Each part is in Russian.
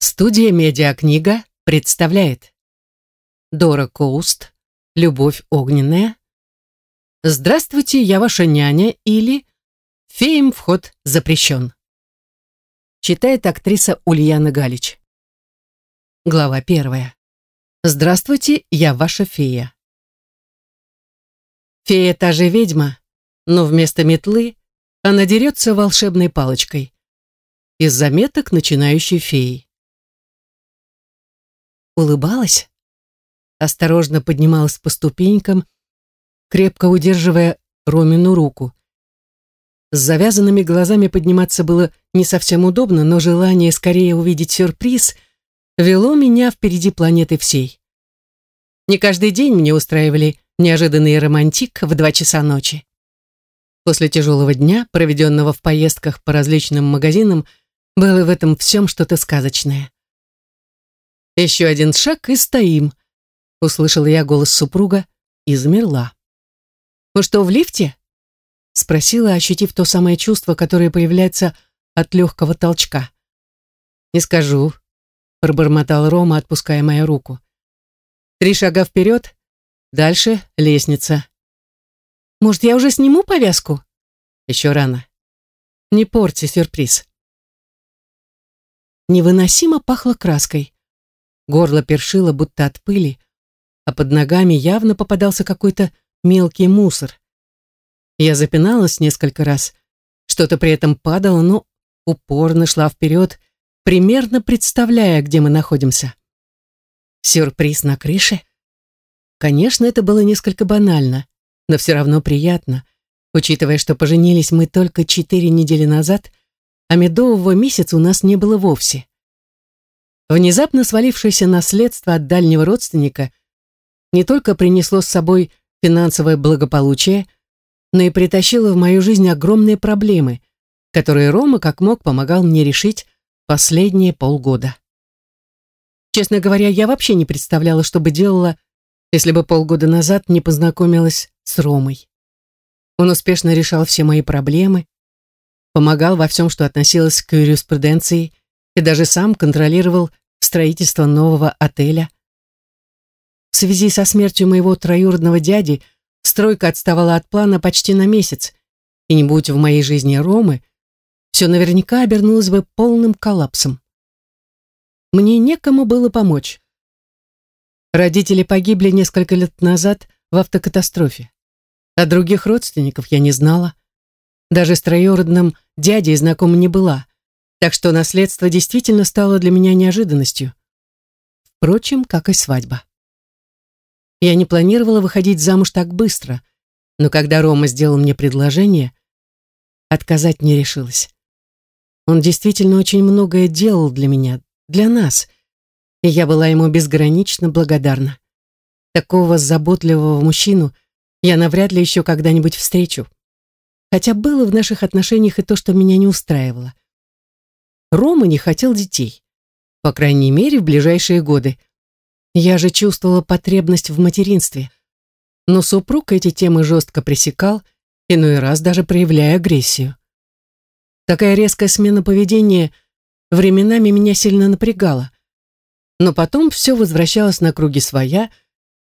Студия «Медиакнига» представляет Дора Коуст «Любовь огненная» «Здравствуйте, я ваша няня» или «Феям вход запрещен». Читает актриса Ульяна Галич. Глава первая. «Здравствуйте, я ваша фея». Фея та же ведьма, но вместо метлы она дерется волшебной палочкой. Из заметок начинающей феи улыбалась, осторожно поднималась по ступенькам, крепко удерживая Ромину руку. С завязанными глазами подниматься было не совсем удобно, но желание скорее увидеть сюрприз вело меня впереди планеты всей. Не каждый день мне устраивали неожиданный романтик в два часа ночи. После тяжелого дня, проведенного в поездках по различным магазинам, было в этом всем что-то сказочное. Еще один шаг и стоим. Услышала я голос супруга и замерла. «Мы что, в лифте?» Спросила, ощутив то самое чувство, которое появляется от легкого толчка. «Не скажу», — пробормотал Рома, отпуская мою руку. «Три шага вперед, дальше лестница». «Может, я уже сниму повязку?» «Еще рано. Не порти сюрприз». Невыносимо пахло краской. Горло першило, будто от пыли, а под ногами явно попадался какой-то мелкий мусор. Я запиналась несколько раз, что-то при этом падало, но упорно шла вперед, примерно представляя, где мы находимся. Сюрприз на крыше? Конечно, это было несколько банально, но все равно приятно, учитывая, что поженились мы только четыре недели назад, а медового месяца у нас не было вовсе. Внезапно свалившееся наследство от дальнего родственника не только принесло с собой финансовое благополучие, но и притащило в мою жизнь огромные проблемы, которые Рома как мог помогал мне решить последние полгода. Честно говоря, я вообще не представляла, что бы делала, если бы полгода назад не познакомилась с Ромой. Он успешно решал все мои проблемы, помогал во всем, что относилось к юриспруденции, и даже сам контролировал строительство нового отеля. В связи со смертью моего троюродного дяди стройка отставала от плана почти на месяц, и не будь в моей жизни Ромы, все наверняка обернулось бы полным коллапсом. Мне некому было помочь. Родители погибли несколько лет назад в автокатастрофе. А других родственников я не знала. Даже с троюродным дядей знакома не была так что наследство действительно стало для меня неожиданностью. Впрочем, как и свадьба. Я не планировала выходить замуж так быстро, но когда Рома сделал мне предложение, отказать не решилась. Он действительно очень многое делал для меня, для нас, и я была ему безгранично благодарна. Такого заботливого мужчину я навряд ли еще когда-нибудь встречу. Хотя было в наших отношениях и то, что меня не устраивало. Рома не хотел детей. По крайней мере, в ближайшие годы. Я же чувствовала потребность в материнстве. Но супруг эти темы жестко пресекал, иной раз даже проявляя агрессию. Такая резкая смена поведения временами меня сильно напрягала. Но потом все возвращалось на круги своя,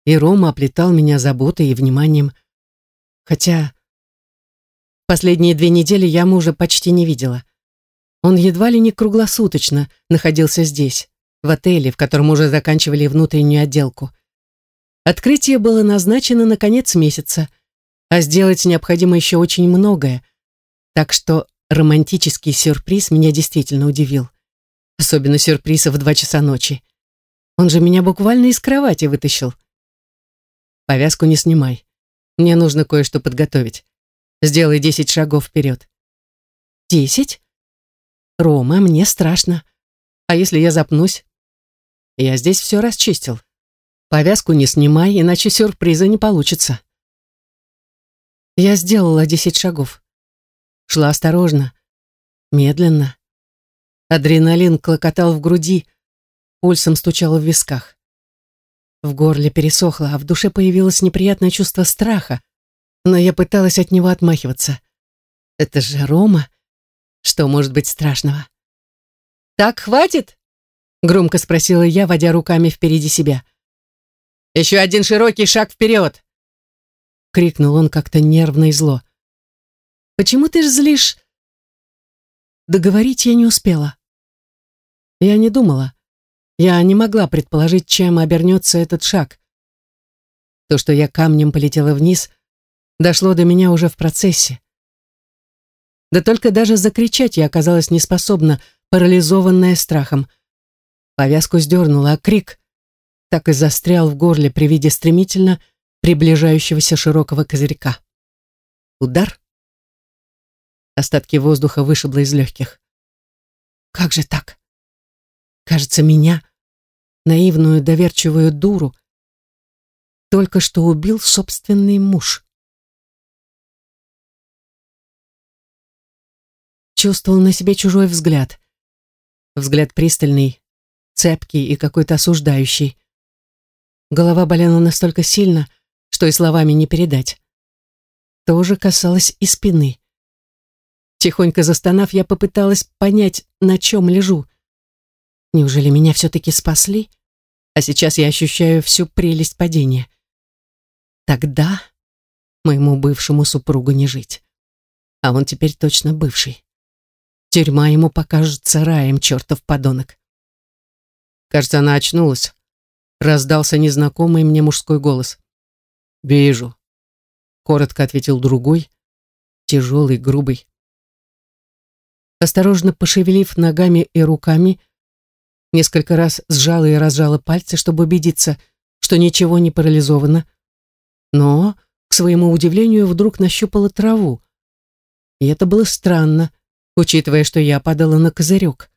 и Рома оплетал меня заботой и вниманием. Хотя последние две недели я мужа почти не видела. Он едва ли не круглосуточно находился здесь, в отеле, в котором уже заканчивали внутреннюю отделку. Открытие было назначено на конец месяца, а сделать необходимо еще очень многое, так что романтический сюрприз меня действительно удивил. Особенно сюрприз в два часа ночи. Он же меня буквально из кровати вытащил. Повязку не снимай. Мне нужно кое-что подготовить. Сделай десять шагов вперед. Десять? «Рома, мне страшно. А если я запнусь?» «Я здесь все расчистил. Повязку не снимай, иначе сюрприза не получится». Я сделала десять шагов. Шла осторожно, медленно. Адреналин клокотал в груди, пульсом стучал в висках. В горле пересохло, а в душе появилось неприятное чувство страха, но я пыталась от него отмахиваться. Это же Рома. Что может быть страшного? «Так, хватит?» Громко спросила я, водя руками впереди себя. «Еще один широкий шаг вперед!» Крикнул он как-то нервно и зло. «Почему ты ж злишь?» Договорить я не успела. Я не думала. Я не могла предположить, чем обернется этот шаг. То, что я камнем полетела вниз, дошло до меня уже в процессе. Да только даже закричать я оказалась неспособна, парализованная страхом. Повязку сдернула, а крик так и застрял в горле при виде стремительно приближающегося широкого козырька. Удар. Остатки воздуха вышибло из легких. Как же так? Кажется, меня, наивную доверчивую дуру, только что убил собственный муж. Чувствовал на себе чужой взгляд. Взгляд пристальный, цепкий и какой-то осуждающий. Голова болела настолько сильно, что и словами не передать. Тоже касалось и спины. Тихонько застонав, я попыталась понять, на чем лежу. Неужели меня все-таки спасли? А сейчас я ощущаю всю прелесть падения. Тогда моему бывшему супругу не жить. А он теперь точно бывший. Тюрьма ему покажется раем, чертов подонок. Кажется, она очнулась. Раздался незнакомый мне мужской голос. «Вижу», — коротко ответил другой, тяжелый, грубый. Осторожно пошевелив ногами и руками, несколько раз сжала и разжала пальцы, чтобы убедиться, что ничего не парализовано, но, к своему удивлению, вдруг нащупала траву. И это было странно, учитывая, что я падала на козырек.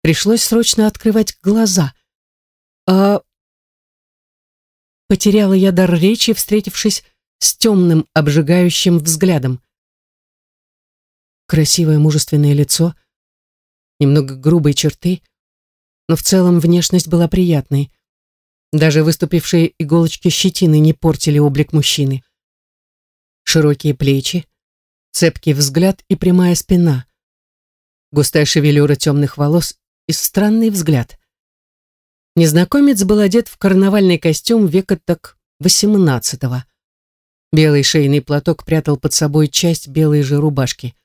Пришлось срочно открывать глаза. А... Потеряла я дар речи, встретившись с темным, обжигающим взглядом. Красивое мужественное лицо, немного грубые черты, но в целом внешность была приятной. Даже выступившие иголочки щетины не портили облик мужчины. Широкие плечи, цепкий взгляд и прямая спина, густая шевелюра темных волос и странный взгляд. Незнакомец был одет в карнавальный костюм века так восемнадцатого. Белый шейный платок прятал под собой часть белой же рубашки.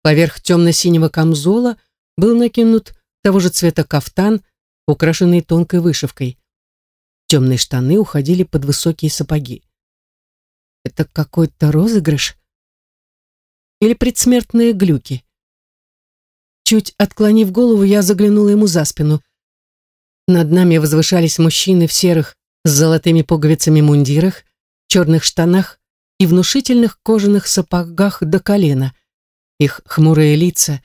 Поверх темно-синего камзола был накинут того же цвета кафтан, украшенный тонкой вышивкой. Темные штаны уходили под высокие сапоги. Это какой-то розыгрыш? Или предсмертные глюки. Чуть отклонив голову, я заглянула ему за спину. Над нами возвышались мужчины в серых с золотыми пуговицами мундирах, черных штанах и внушительных кожаных сапогах до колена. Их хмурые лица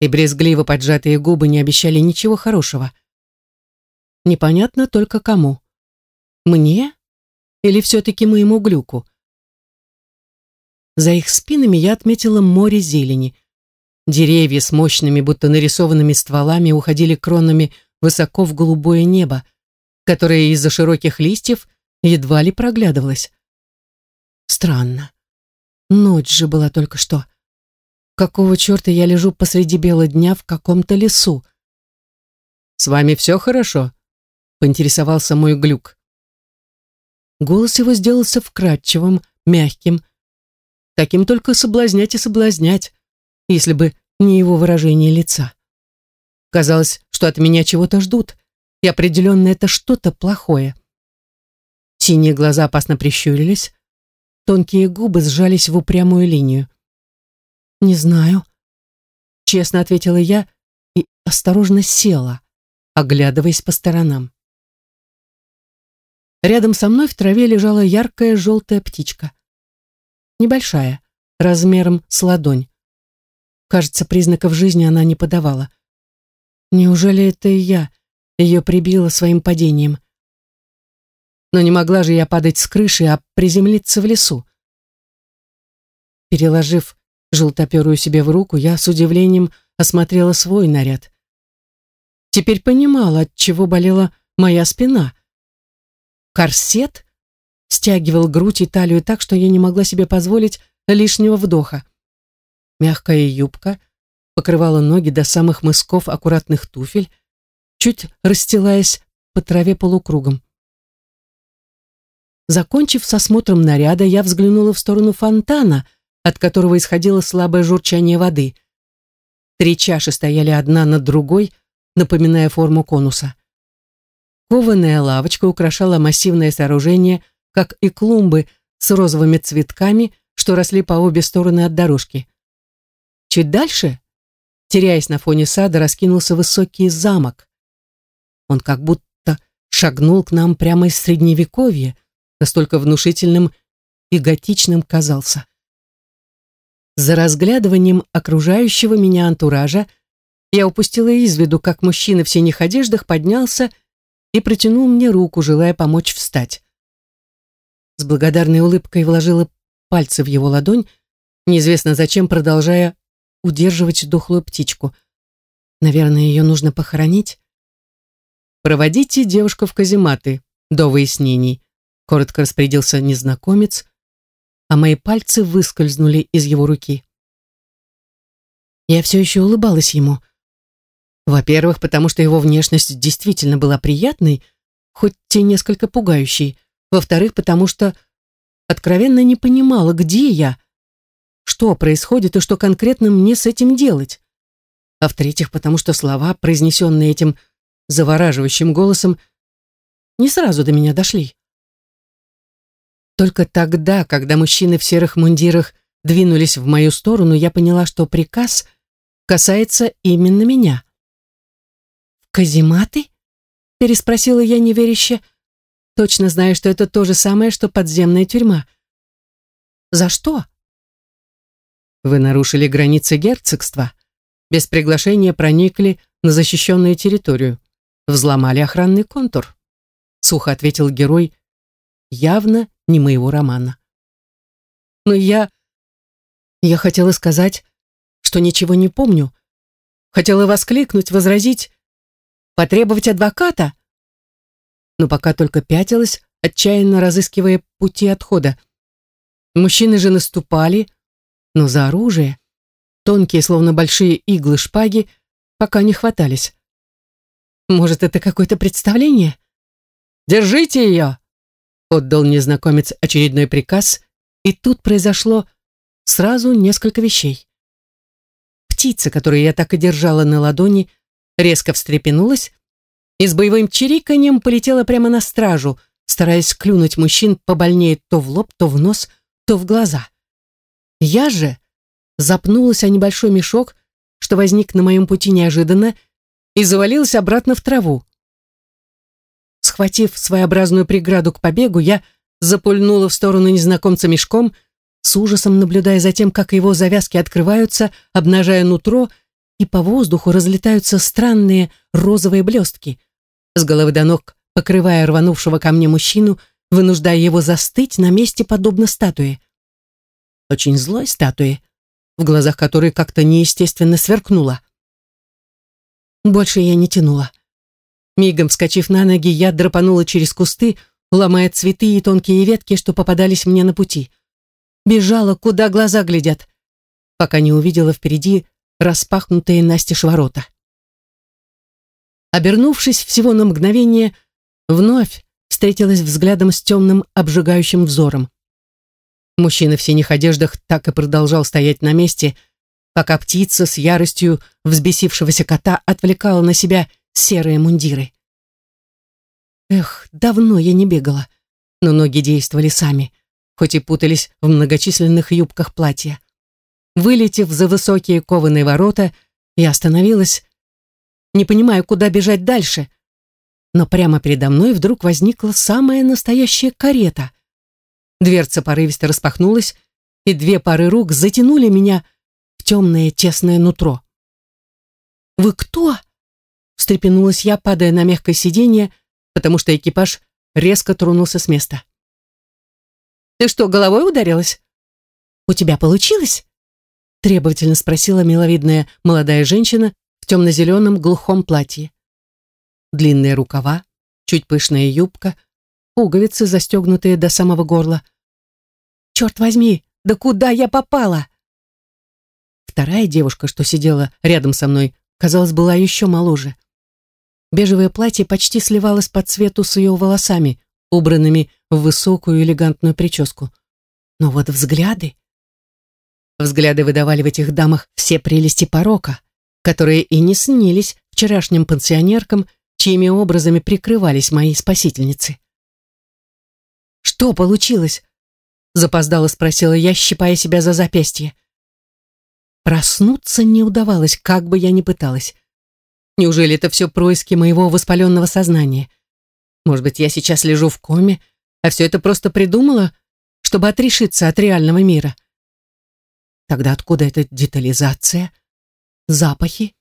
и брезгливо поджатые губы не обещали ничего хорошего. Непонятно только кому. Мне или все-таки моему глюку? За их спинами я отметила море зелени. Деревья с мощными, будто нарисованными стволами уходили кронами высоко в голубое небо, которое из-за широких листьев едва ли проглядывалось. Странно. Ночь же была только что. Какого черта я лежу посреди бела дня в каком-то лесу? «С вами все хорошо?» — поинтересовался мой глюк. Голос его сделался вкрадчивым, мягким, Таким только соблазнять и соблазнять, если бы не его выражение лица. Казалось, что от меня чего-то ждут, и определенно это что-то плохое. Синие глаза опасно прищурились, тонкие губы сжались в упрямую линию. «Не знаю», — честно ответила я и осторожно села, оглядываясь по сторонам. Рядом со мной в траве лежала яркая желтая птичка небольшая, размером с ладонь. Кажется, признаков жизни она не подавала. Неужели это и я ее прибила своим падением? Но не могла же я падать с крыши, а приземлиться в лесу. Переложив желтоперую себе в руку, я с удивлением осмотрела свой наряд. Теперь понимала, от чего болела моя спина. Корсет стягивал грудь и талию так, что я не могла себе позволить лишнего вдоха. Мягкая юбка покрывала ноги до самых мысков аккуратных туфель, чуть расстилаясь по траве полукругом. Закончив с осмотром наряда, я взглянула в сторону фонтана, от которого исходило слабое журчание воды. Три чаши стояли одна над другой, напоминая форму конуса. Кованая лавочка украшала массивное сооружение, как и клумбы с розовыми цветками, что росли по обе стороны от дорожки. Чуть дальше, теряясь на фоне сада, раскинулся высокий замок. Он как будто шагнул к нам прямо из средневековья, настолько внушительным и готичным казался. За разглядыванием окружающего меня антуража я упустила из виду, как мужчина в синих одеждах поднялся и протянул мне руку, желая помочь встать. С благодарной улыбкой вложила пальцы в его ладонь, неизвестно зачем, продолжая удерживать дохлую птичку. Наверное, ее нужно похоронить. «Проводите девушку в казематы до выяснений», коротко распорядился незнакомец, а мои пальцы выскользнули из его руки. Я все еще улыбалась ему. Во-первых, потому что его внешность действительно была приятной, хоть и несколько пугающей. Во-вторых, потому что откровенно не понимала, где я, что происходит и что конкретно мне с этим делать. А в-третьих, потому что слова, произнесенные этим завораживающим голосом, не сразу до меня дошли. Только тогда, когда мужчины в серых мундирах двинулись в мою сторону, я поняла, что приказ касается именно меня. «Казематы?» — переспросила я неверяще, точно зная, что это то же самое, что подземная тюрьма. «За что?» «Вы нарушили границы герцогства, без приглашения проникли на защищенную территорию взломали охранный контур», — сухо ответил герой, явно не моего романа. «Но я... я хотела сказать, что ничего не помню. Хотела воскликнуть, возразить, потребовать адвоката, но пока только пятилась, отчаянно разыскивая пути отхода. Мужчины же наступали, но за оружие, тонкие, словно большие иглы шпаги, пока не хватались. Может, это какое-то представление? Держите ее! Отдал незнакомец очередной приказ, и тут произошло сразу несколько вещей. Птица, которую я так и держала на ладони, резко встрепенулась и с боевым чириканьем полетела прямо на стражу, стараясь клюнуть мужчин побольнее то в лоб, то в нос, то в глаза. Я же запнулась о небольшой мешок, что возник на моем пути неожиданно, и завалилась обратно в траву. Схватив своеобразную преграду к побегу, я запульнула в сторону незнакомца мешком, с ужасом наблюдая за тем, как его завязки открываются, обнажая нутро, и по воздуху разлетаются странные розовые блестки, с головы до ног покрывая рванувшего ко мне мужчину, вынуждая его застыть на месте подобно статуе. Очень злой статуи, в глазах которой как-то неестественно сверкнуло. Больше я не тянула. Мигом вскочив на ноги, я драпанула через кусты, ломая цветы и тонкие ветки, что попадались мне на пути. Бежала, куда глаза глядят, пока не увидела впереди распахнутые настежь ворота. Обернувшись всего на мгновение, вновь встретилась взглядом с темным обжигающим взором. Мужчина в синих одеждах так и продолжал стоять на месте, пока птица с яростью взбесившегося кота отвлекала на себя серые мундиры. Эх, давно я не бегала, но ноги действовали сами, хоть и путались в многочисленных юбках платья. Вылетев за высокие кованые ворота, я остановилась, не понимая, куда бежать дальше. Но прямо передо мной вдруг возникла самая настоящая карета. Дверца порывисто распахнулась, и две пары рук затянули меня темное тесное нутро. «Вы кто?» — встрепенулась я, падая на мягкое сиденье, потому что экипаж резко тронулся с места. «Ты что, головой ударилась?» «У тебя получилось?» — требовательно спросила миловидная молодая женщина в темно-зеленом глухом платье. Длинные рукава, чуть пышная юбка, пуговицы, застегнутые до самого горла. «Черт возьми, да куда я попала?» Вторая девушка, что сидела рядом со мной, казалось, была еще моложе. Бежевое платье почти сливалось по цвету с ее волосами, убранными в высокую элегантную прическу. Но вот взгляды... Взгляды выдавали в этих дамах все прелести порока, которые и не снились вчерашним пансионеркам, чьими образами прикрывались мои спасительницы. «Что получилось?» — запоздало спросила я, щипая себя за запястье. Проснуться не удавалось, как бы я ни пыталась. Неужели это все происки моего воспаленного сознания? Может быть, я сейчас лежу в коме, а все это просто придумала, чтобы отрешиться от реального мира? Тогда откуда эта детализация? Запахи?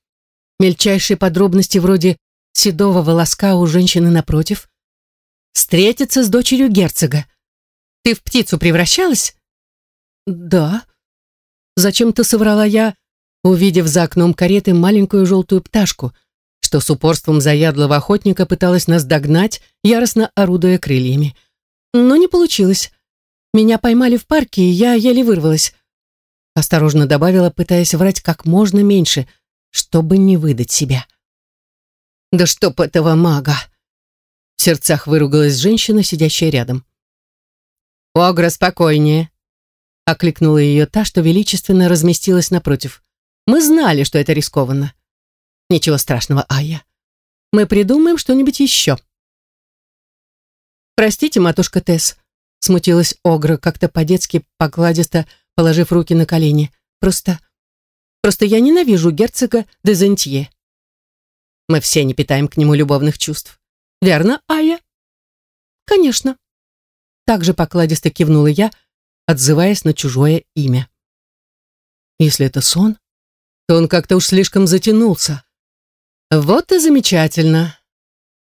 Мельчайшие подробности вроде седого волоска у женщины напротив? Встретиться с дочерью герцога? Ты в птицу превращалась? Да. Зачем-то соврала я, увидев за окном кареты маленькую желтую пташку, что с упорством заядлого охотника пыталась нас догнать, яростно орудуя крыльями. Но не получилось. Меня поймали в парке, и я еле вырвалась. Осторожно добавила, пытаясь врать как можно меньше, чтобы не выдать себя. «Да чтоб этого мага!» В сердцах выругалась женщина, сидящая рядом. «Огра, спокойнее!» Окликнула ее та, что величественно разместилась напротив. «Мы знали, что это рискованно». «Ничего страшного, Ая. Мы придумаем что-нибудь еще». «Простите, матушка Тесс», — смутилась Огра, как-то по-детски покладисто положив руки на колени. «Просто... просто я ненавижу герцога де Зентье». «Мы все не питаем к нему любовных чувств. Верно, Ая?» «Конечно», также покладисто кивнула я, отзываясь на чужое имя. Если это сон, то он как-то уж слишком затянулся. Вот и замечательно.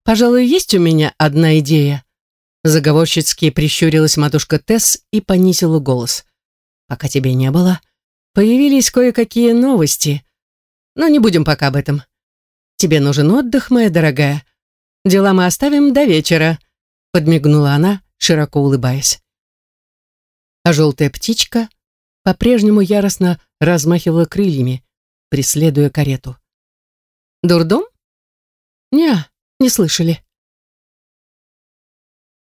Пожалуй, есть у меня одна идея. Заговорщицки прищурилась матушка Тесс и понизила голос. Пока тебе не было, появились кое-какие новости. Но не будем пока об этом. Тебе нужен отдых, моя дорогая. Дела мы оставим до вечера, подмигнула она, широко улыбаясь. А желтая птичка по-прежнему яростно размахивала крыльями, преследуя карету. «Дурдом?» «Не, не слышали».